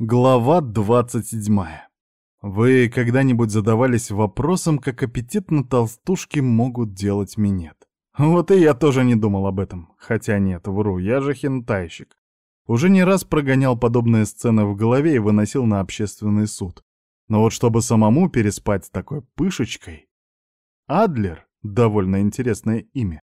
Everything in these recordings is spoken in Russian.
Глава 27. Вы когда-нибудь задавались вопросом, как аппетитно толстушки могут делать минет? Вот и я тоже не думал об этом. Хотя нет, вру, я же хентайщик. Уже не раз прогонял подобные сцены в голове и выносил на общественный суд. Но вот чтобы самому переспать с такой пышечкой... Адлер, довольно интересное имя,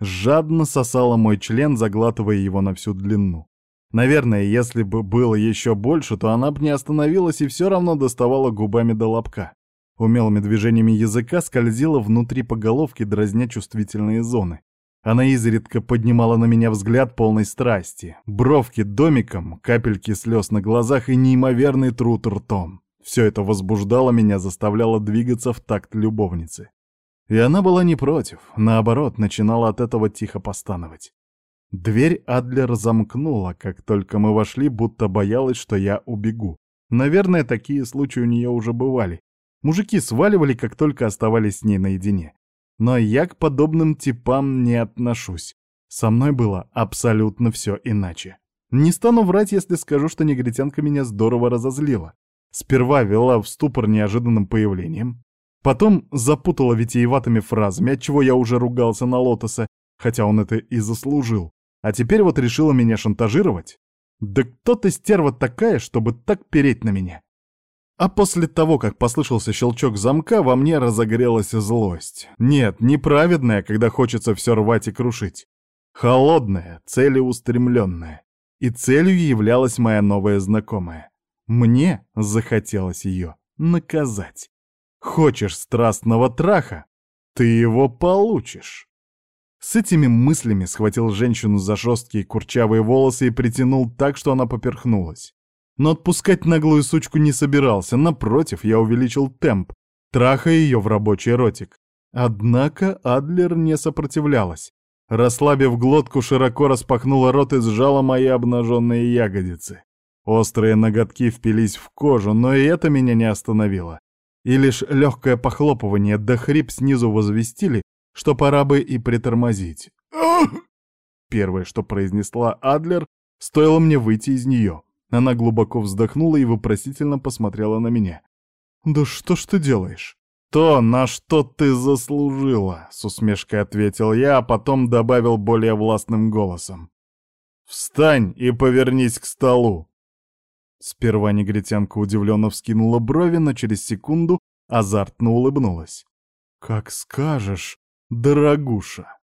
жадно сосала мой член, заглатывая его на всю длину. Наверное, если бы было еще больше, то она бы не остановилась и все равно доставала губами до лобка. Умелыми движениями языка скользила внутри по головке, дразня чувствительные зоны. Она изредка поднимала на меня взгляд полной страсти. Бровки домиком, капельки слез на глазах и неимоверный труд ртом. Все это возбуждало меня, заставляло двигаться в такт любовницы. И она была не против, наоборот, начинала от этого тихо постановать. Дверь Адлер замкнула, как только мы вошли, будто боялась, что я убегу. Наверное, такие случаи у нее уже бывали. Мужики сваливали, как только оставались с ней наедине. Но я к подобным типам не отношусь. Со мной было абсолютно все иначе. Не стану врать, если скажу, что негритянка меня здорово разозлила. Сперва вела в ступор неожиданным появлением, потом запутала витиеватыми фразами, отчего я уже ругался на Лотоса, хотя он это и заслужил. А теперь вот решила меня шантажировать? Да кто ты, стерва такая, чтобы так переть на меня? А после того, как послышался щелчок замка, во мне разогрелась злость. Нет, неправедная, когда хочется все рвать и крушить. Холодная, целеустремленная. И целью являлась моя новая знакомая. Мне захотелось ее наказать. Хочешь страстного траха? Ты его получишь. С этими мыслями схватил женщину за жесткие курчавые волосы и притянул так, что она поперхнулась. Но отпускать наглую сучку не собирался, напротив, я увеличил темп, трахая ее в рабочий ротик. Однако Адлер не сопротивлялась. Расслабив глотку, широко распахнула рот и сжала мои обнаженные ягодицы. Острые ноготки впились в кожу, но и это меня не остановило. И лишь легкое похлопывание да хрип снизу возвестили, что пора бы и притормозить. Первое, что произнесла Адлер, стоило мне выйти из нее. Она глубоко вздохнула и вопросительно посмотрела на меня. «Да что ж ты делаешь?» «То, на что ты заслужила», — с усмешкой ответил я, а потом добавил более властным голосом. «Встань и повернись к столу». Сперва негритянка удивленно вскинула брови, но через секунду азартно улыбнулась. «Как скажешь», дорогуша.